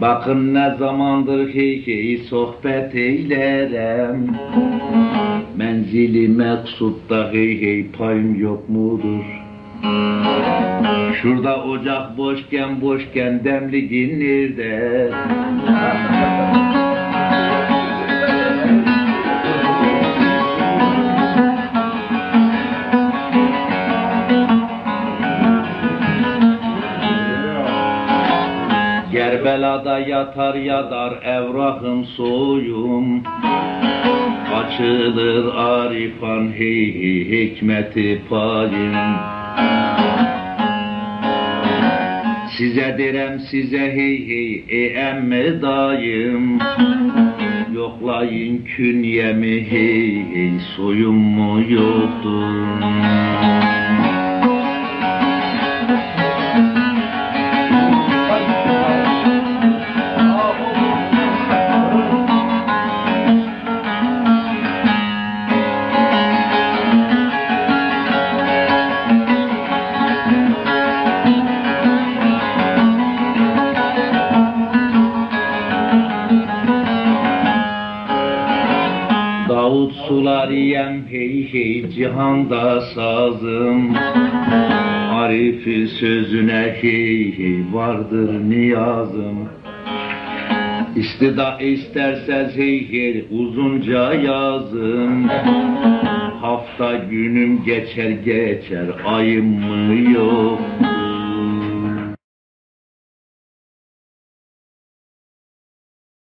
Bakın ne zamandır hey hey sohbet eylerem Menzili meksutta hey hey payım yok mudur? Şurada ocak boşken boşken demliğin nerede? Gerbelada yatar yadar evrahım soyum. Açılır arifan hey hey hikmeti payım Size direm size hey hey e emme dayım. Yoklayın künyemi hey hey soyum mu yoktur Davut sular yem hey hey cihanda sazım. Arifi sözüne hey hey vardır niyazım. İstida isterseniz hey hey uzunca yazım. Hafta günüm geçer geçer ayım mı yok